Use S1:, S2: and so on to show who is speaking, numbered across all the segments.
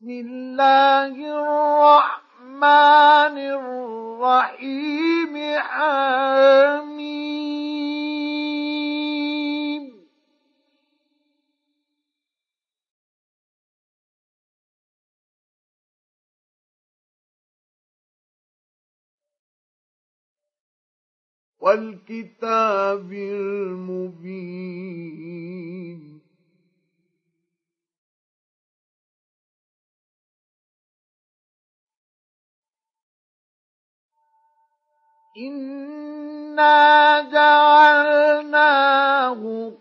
S1: بسم الله الرحمن الرحيم. حميم. والكتاب المبين. إنا جعلناه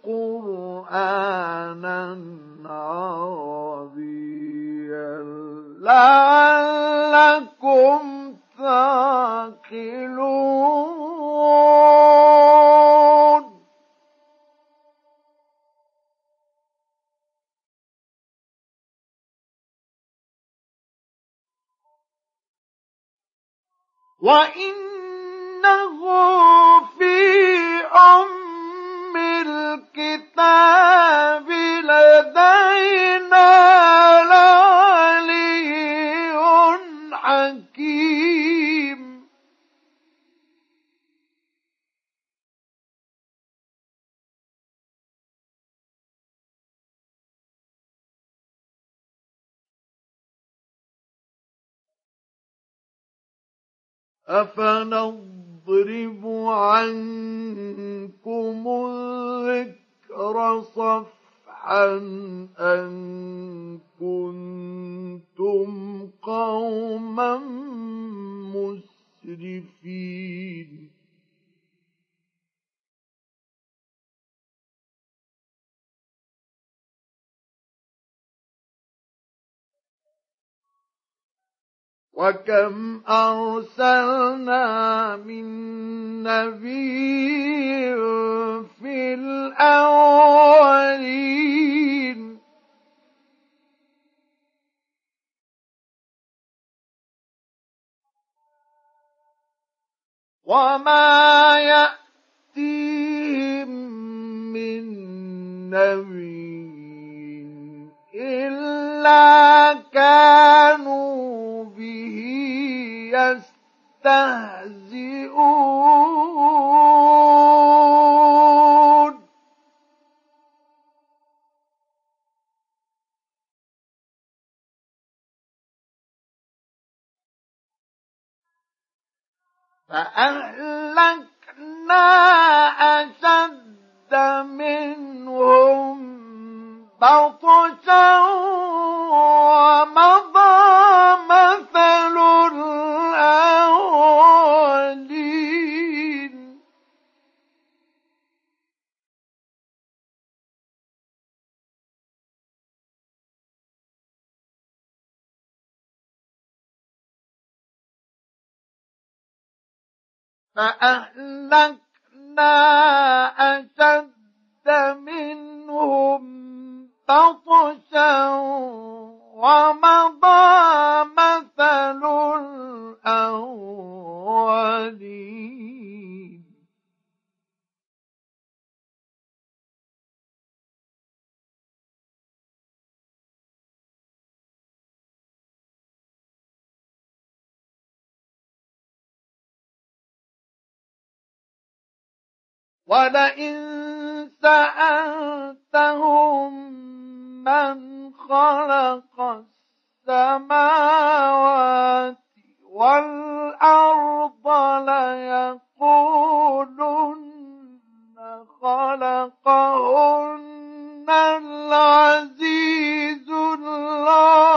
S1: قرآنا عربيا لعلكم تعقلون في أم الكتاب لدينا حكيم. أفنضرب عنكم الذكر صفحا أن كنتم قوما مسرفين. وكم أرسلنا من نبي في الأولين. وما يأتيهم من نبي إلا كانوا به يستهزئون. فأهلكنا أشد منهم بطشا ومضى مثل الأولين فأهلكنا أشد منهم بطشا ولئن سألتهم من خلق السماوات والأرض ليقولن خلقهن العزيز العليم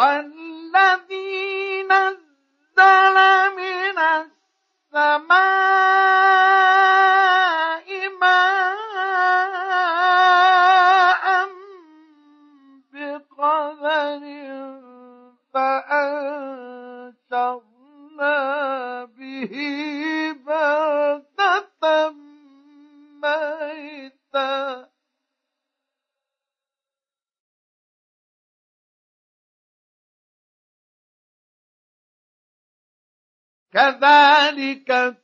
S1: والذي نزل من السماء كذلك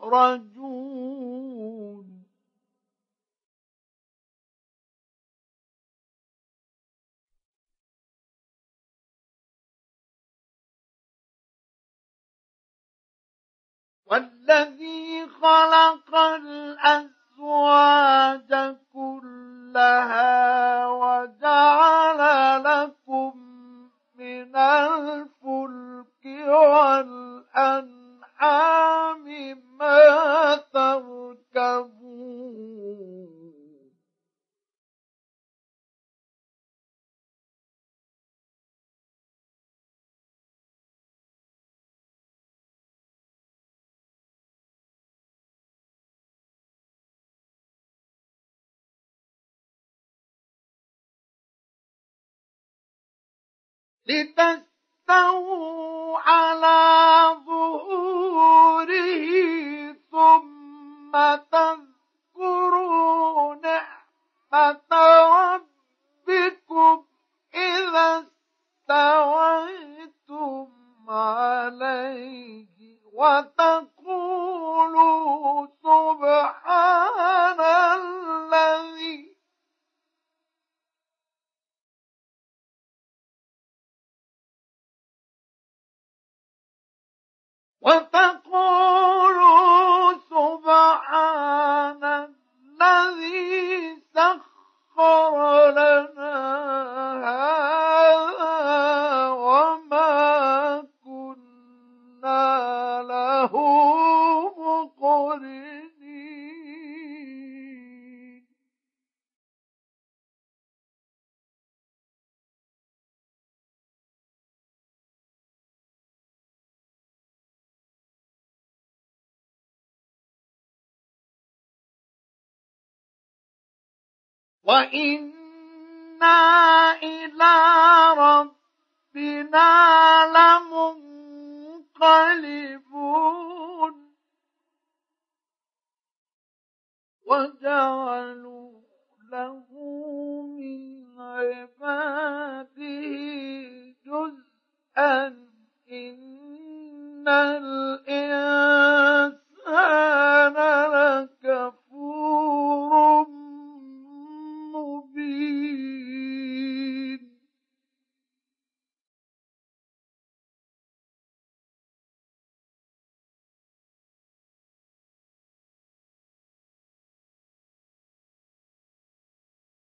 S1: تخرجون. والذي خلق الأزواج كلها وجعل لكم من الفلك لتستووا على ظهوره ثم تذكروا نعمة ربكم إذا استويتم عليه وتقولوا سبحان الذي وتقولوا وإنا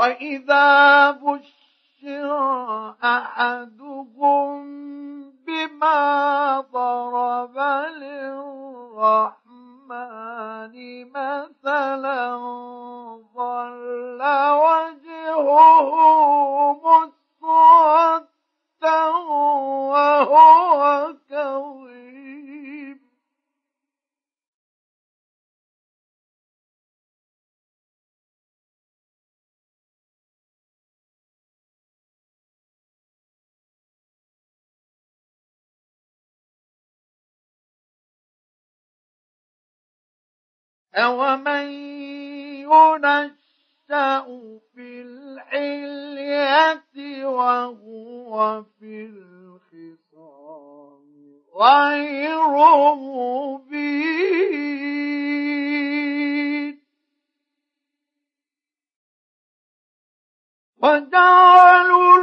S1: وإذا بشر أحدهم بما ضرب للرحمن مثلا ظل وجهه مسودا وهو كظيم أومن ينشأ في الحلية وهو في الخصام غير مبين وجعلوا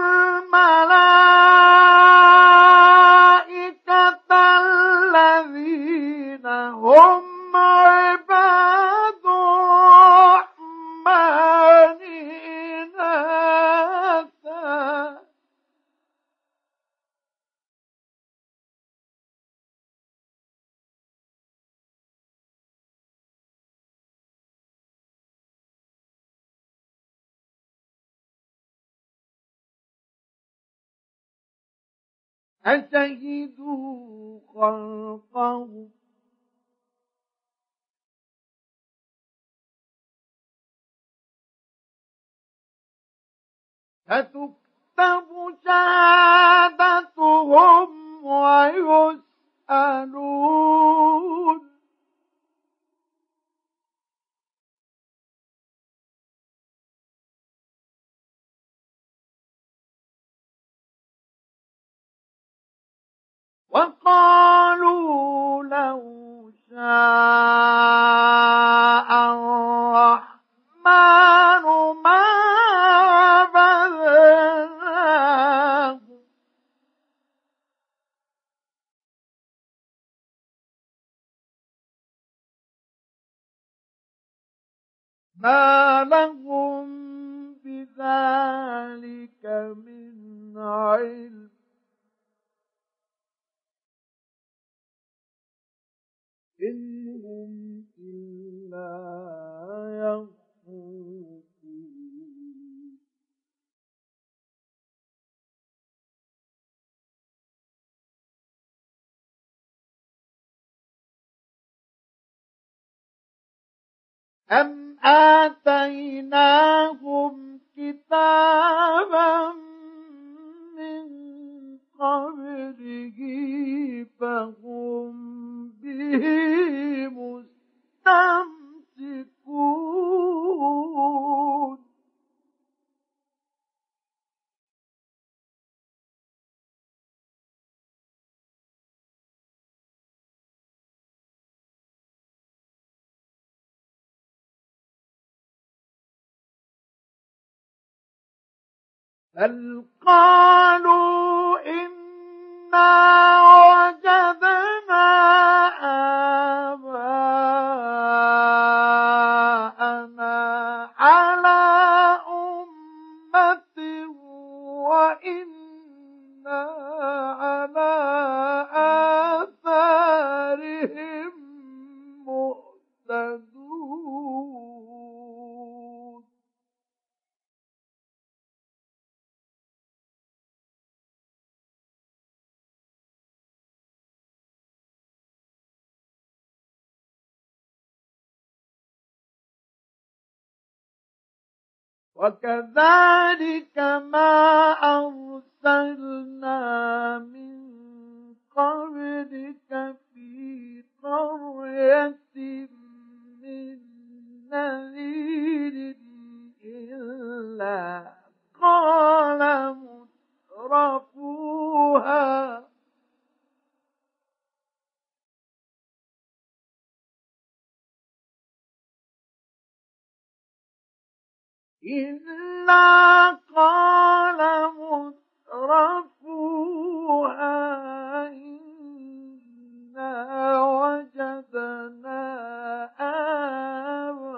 S1: أشهدوا خلقهم فتكتب شهادتهم ويسألون وقالوا لو شاء الرحمن ما بذناه ما لهم بذلك من علم. إن إلا أم آتيناهم كتابا من قبله فهم به مستمسكون بل قالوا Bye. وكذلك ما أرسلنا من قبلك في قرية من نذير إلا قال مترفوها إلا قال مترفوها إنا وجدنا آباءنا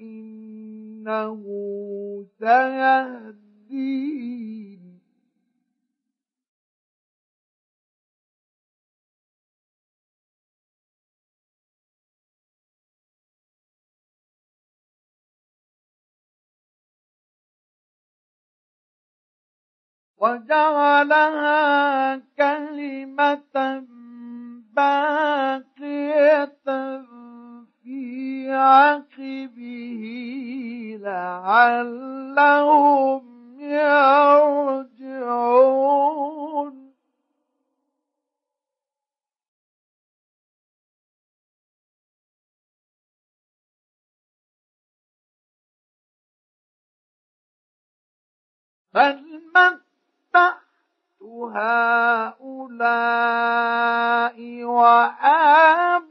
S1: فإنه سيهدين وجعلها كلمة باقية في عقبه لعلهم يرجعون. بل متعت هؤلاء وآباءهم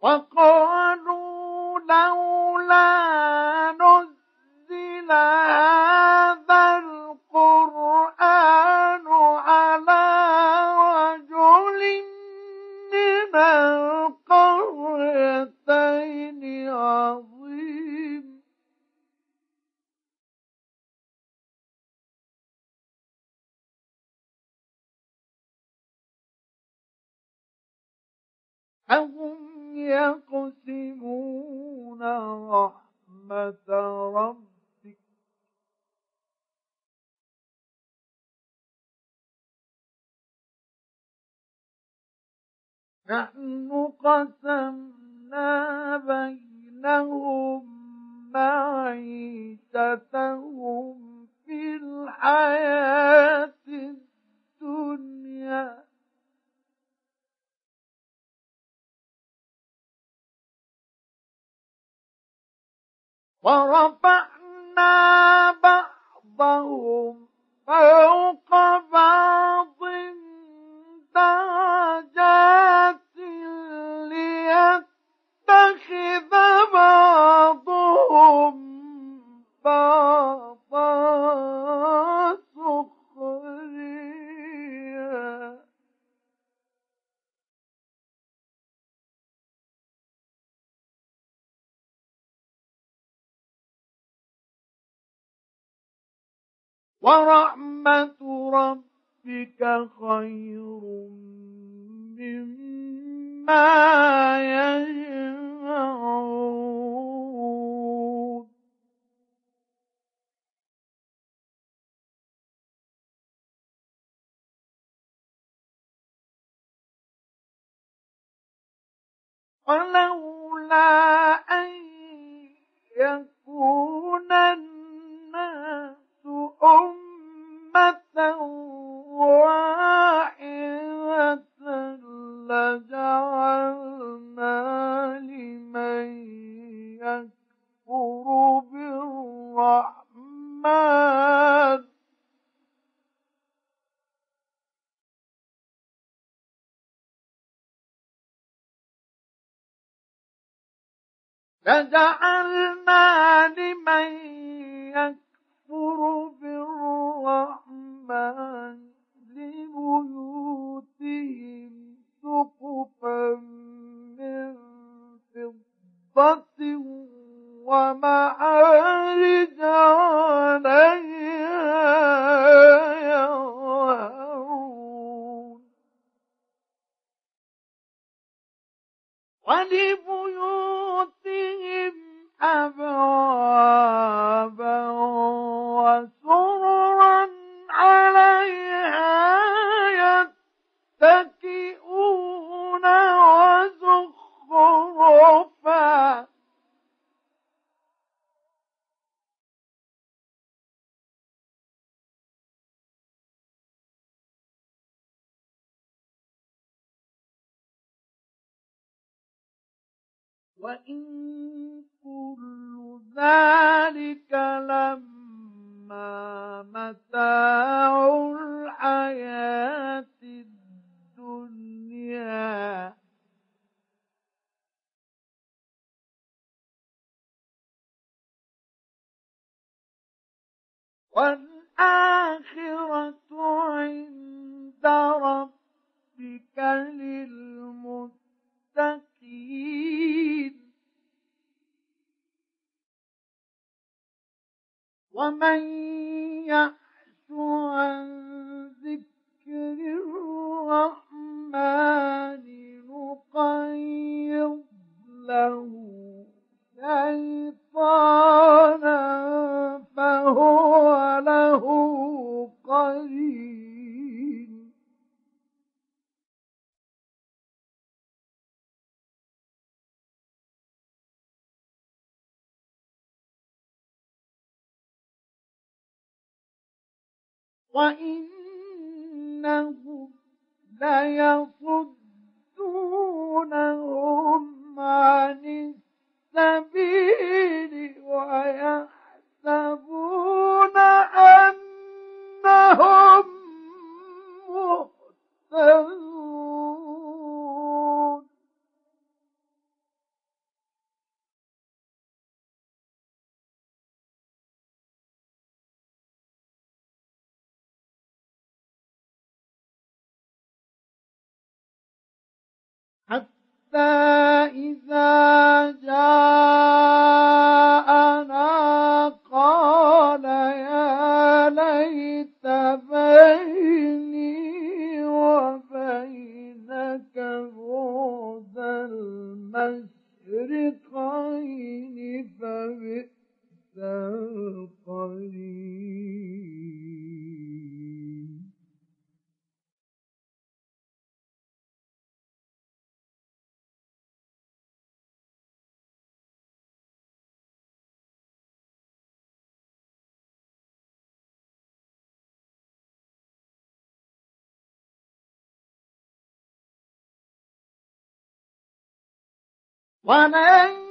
S1: وقالوا لولا نزل نحن قسمنا بينهم معيشتهم في الحياة الدنيا. ورفعنا بعضهم فوق بعض درجات ليتخذ بعضهم بعضا سخريا. ورحمة ربك ربك خير مما يجمعون. ولولا أن يكون And uh, ومن وإنهم ليصدونهم عن السبيل ويحسبون أنهم مهتدون. حتى إذا ومن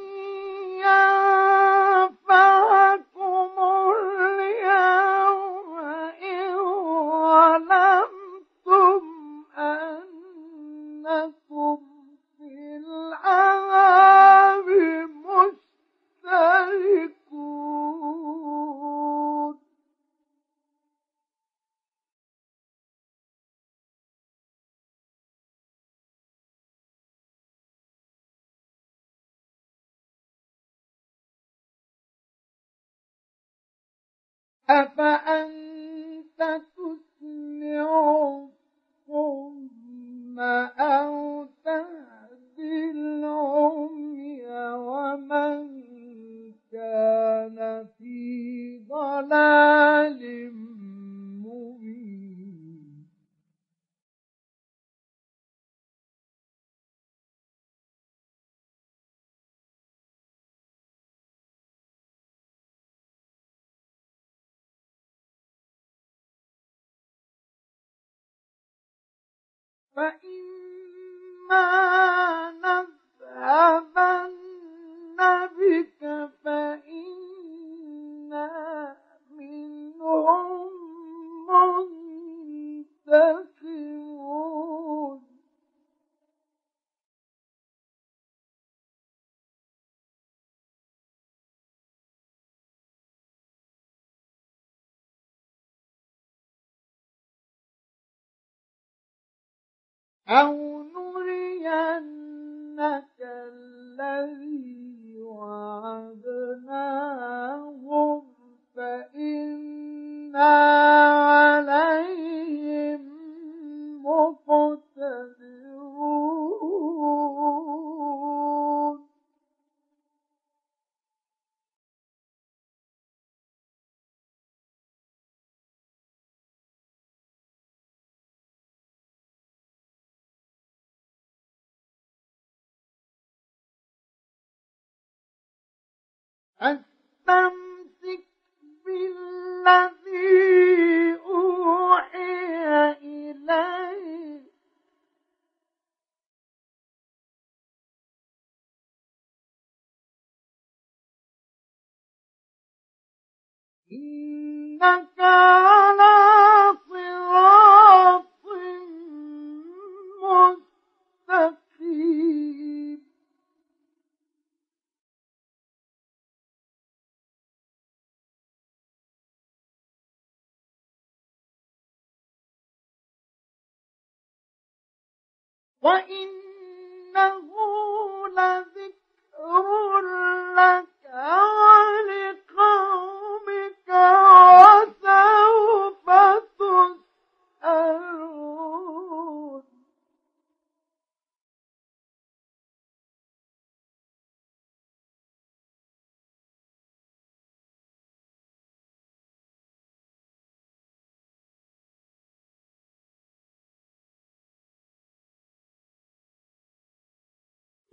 S1: 啊巴。فإما أو وإنه لذكر لك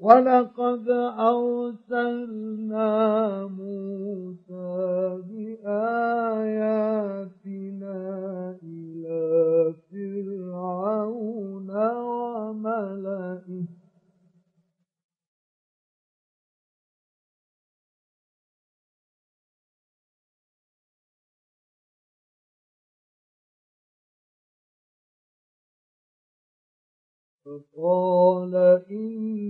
S1: ولقد أرسلنا موسى بآياتنا إلى فرعون وملئه. فقال إني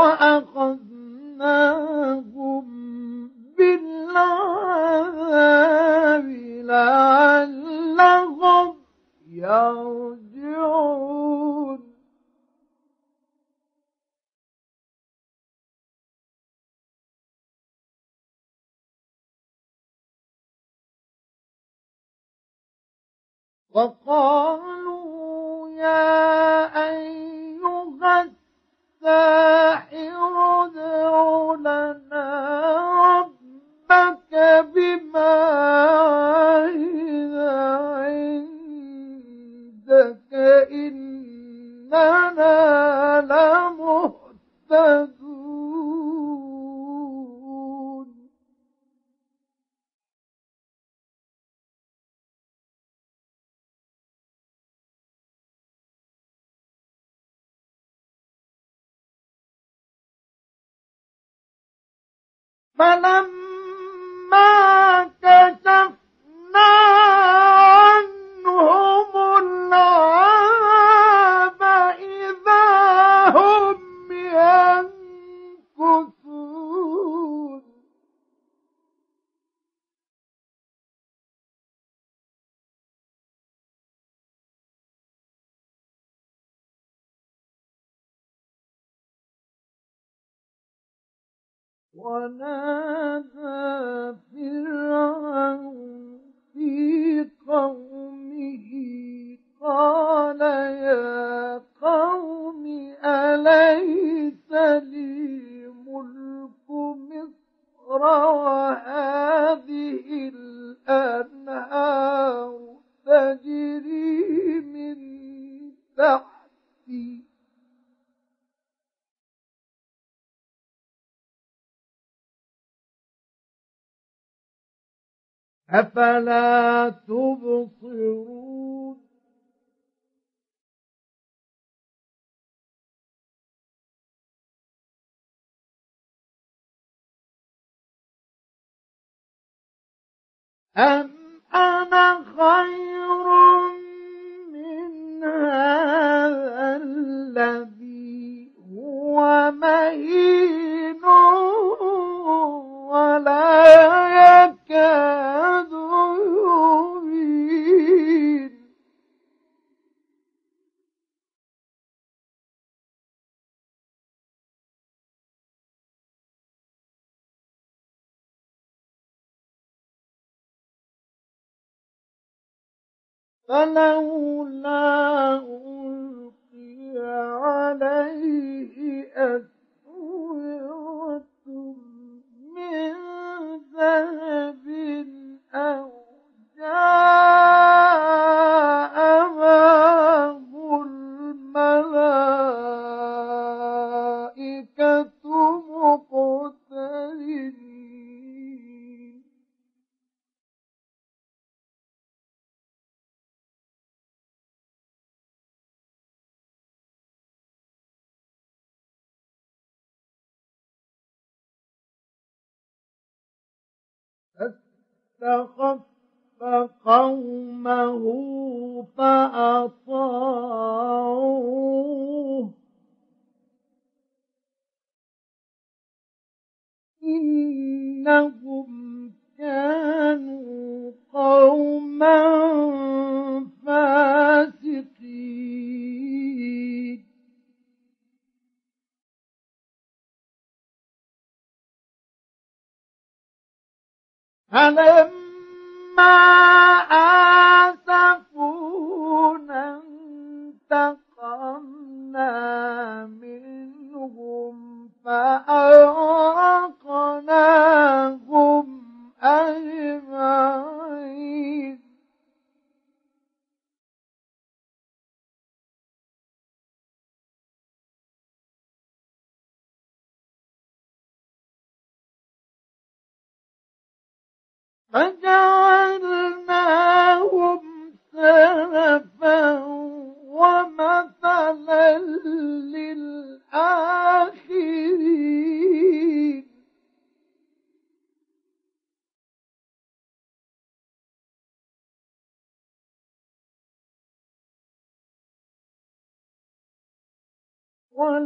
S1: وأقام Malam. ولا أفلا تبصرون؟ أم أنا خير فلولا ألقي عليه أسورة من ذهب أو جار استخف قومه فأطاعوه. إنهم كانوا قوما فاسقين. فلما آثر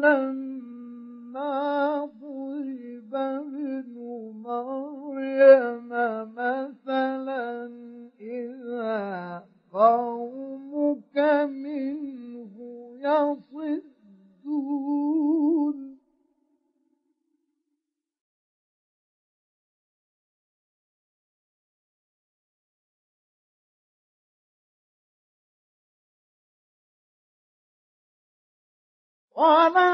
S1: فلما ضرب ابن مريم مثلا. إذا قومك منه يصدون. ولا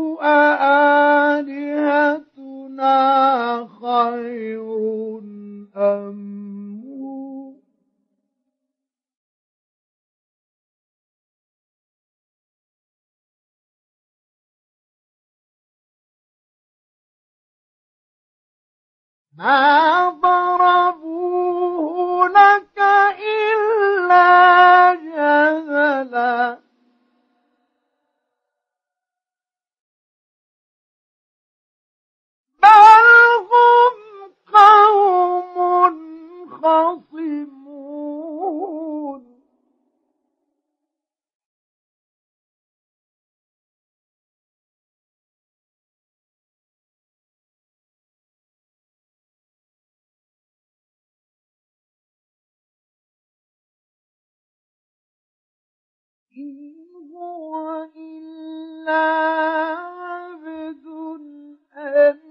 S1: أآلهتنا خير أم ما ضربوه لك إلا جدلا هو إلا عبد أنعمنا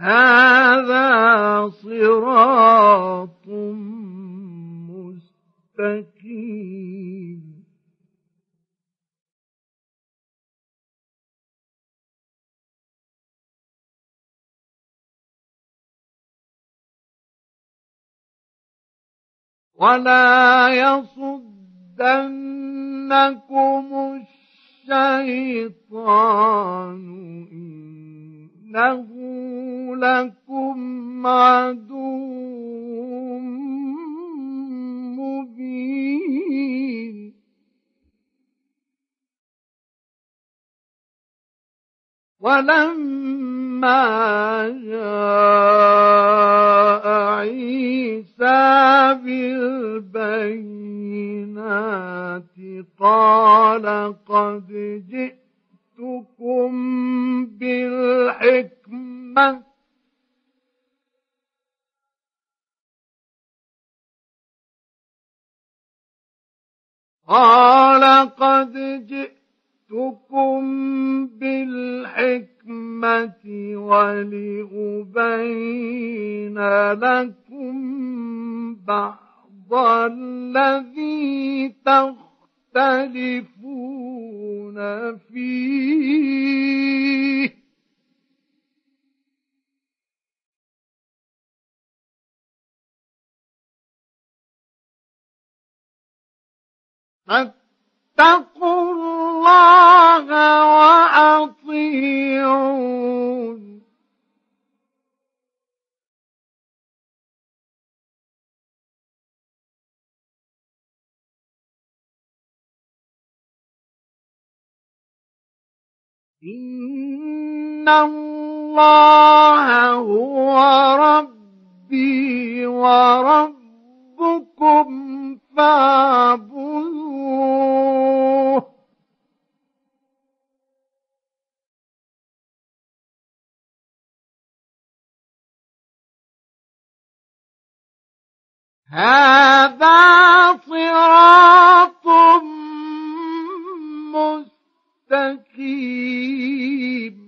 S1: هذا صراط مستقيم. ولا يصدنكم الشيطان إنه لكم عدو مبين. ولما جاء عيسى بالبينات قال قد جئتكم بالحكمة قال قد جئتكم بالحكمة ولأبين لكم بعض الذي تختلفون فيه. فاتقوا الله وأطيعون. إن الله هو ربي وربكم فاعبدوه. هذا صراط مستقيم.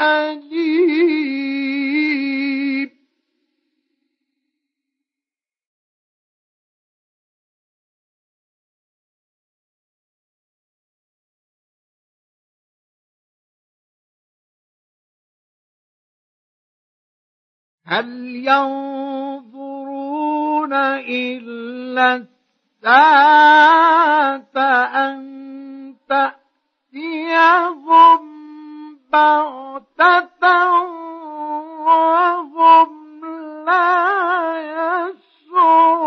S1: أليم. هل ينظرون إلا الساعة أن تأتيهم بغتة وهم لا يشعرون.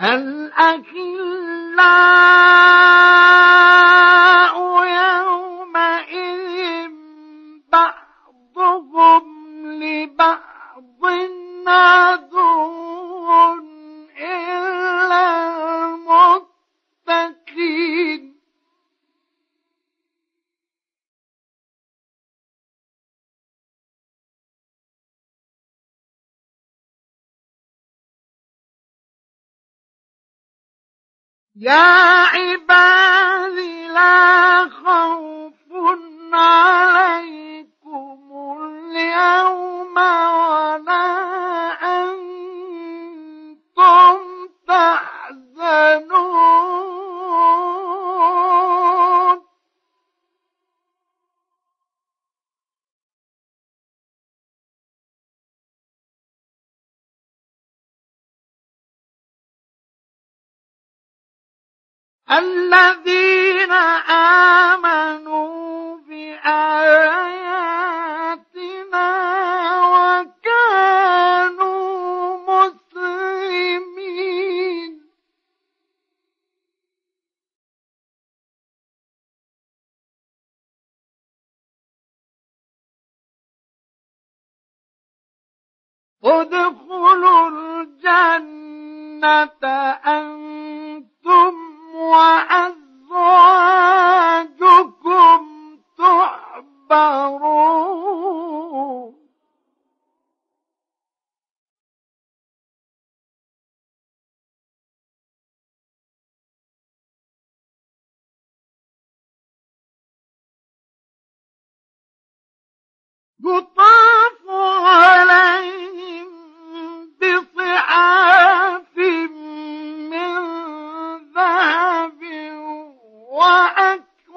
S1: الأخلاء يومئذ بعضهم لبعض عدو إلا يا عباد لا خوف عليكم اليوم. الذين آمنوا بآياتنا وكانوا مسلمين. ادخلوا الجنة أنتم وأزواجكم تحبرون يطاف عليهم بصحاف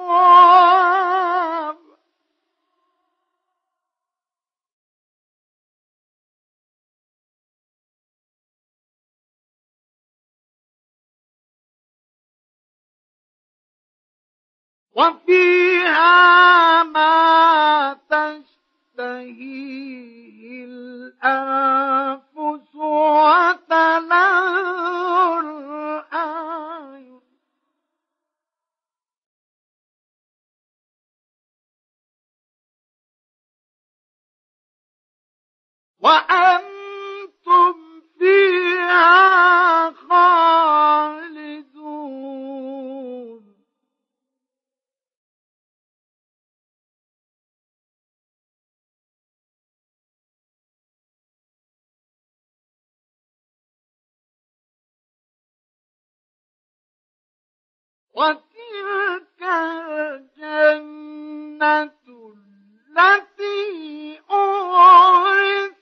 S1: وأكواب وفيها ما تشتهيه الأنفس وأنتم فيها خالدون. وتلك الجنة التي أورث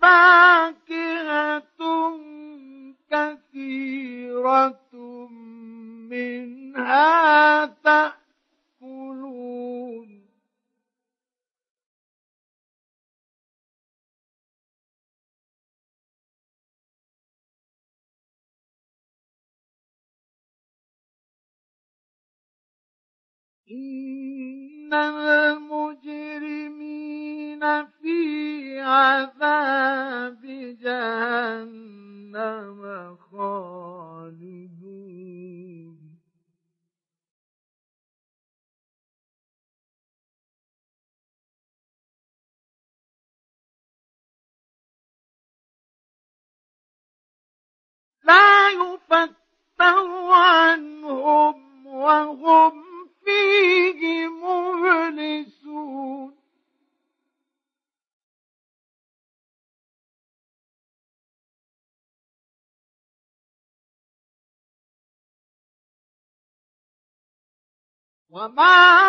S1: فاكهة كثيرة منها تأكلون. إن وما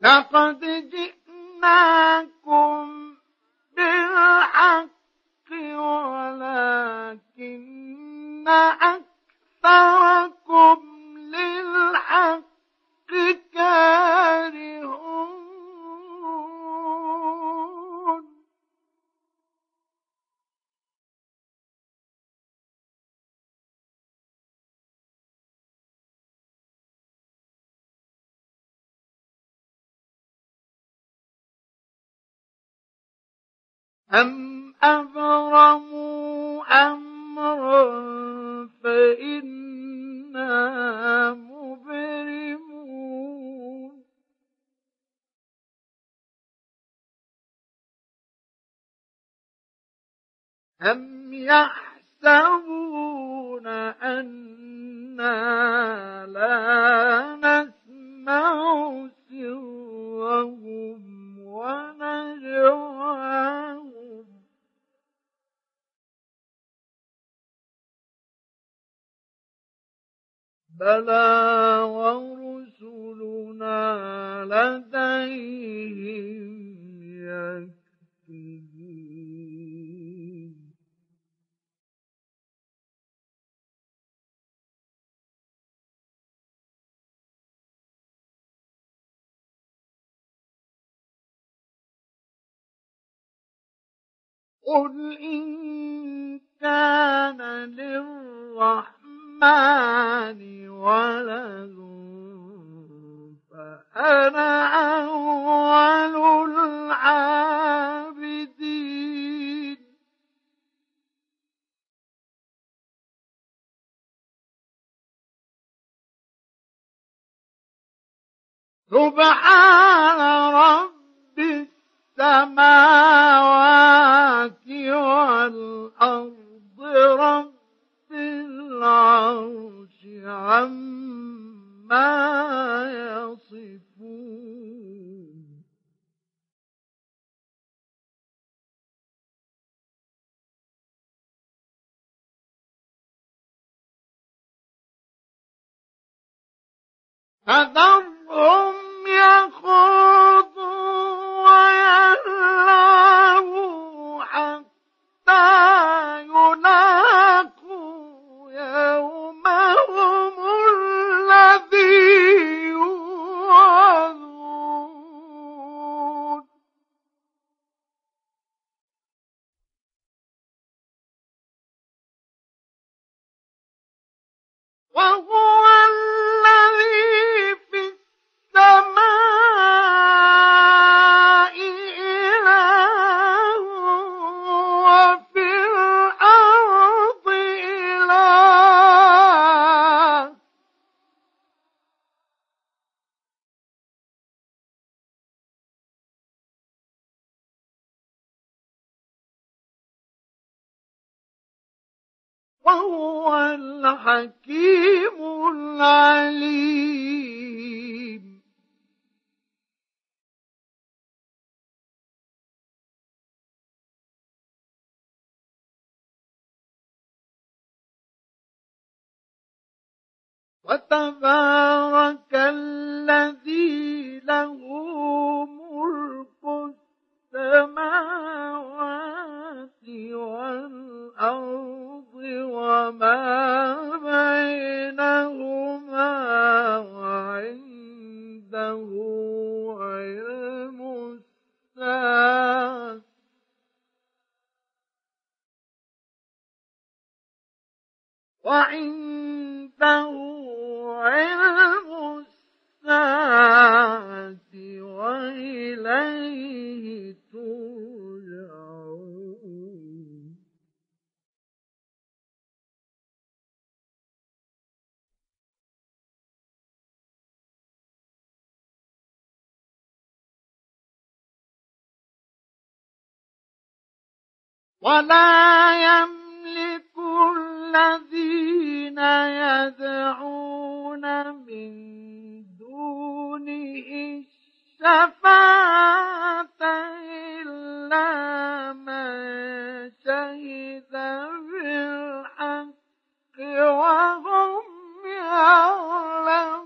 S1: لقد جئناكم بالحق ولكن أكثركم للحق أم أبرموا أمرا فإنا مبرمون أم يحسبون أنا بلى ورسلنا لديهم يكتبون قل إن كان للرحمن الرحمن ولد فأنا أول العابدين. سبحان رب السماوات والأرض. رب العرش عما يصفون. فذرهم يخوضوا ويلعبوا حتى وهو الحكيم العليم. وتبارك الذي له ملك السماوات والأرض وما بينهما وعنده علم الساعة. وعنده علم الساعة. وإليه ترجعون. ولا يملك الذين يدعون من دونه الشفاعة إلا من شهد بالحق وهم يعلمون.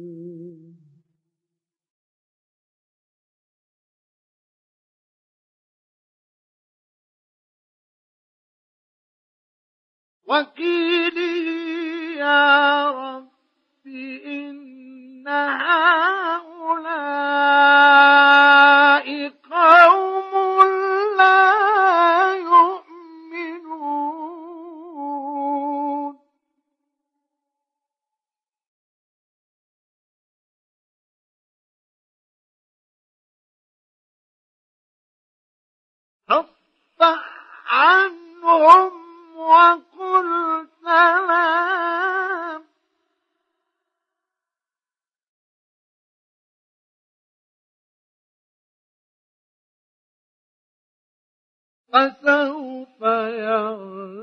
S1: وقيله يا رب إن هؤلاء قوم لا يؤمنون. فاصفح عنهم وقل سلام. فسوف يعلمون.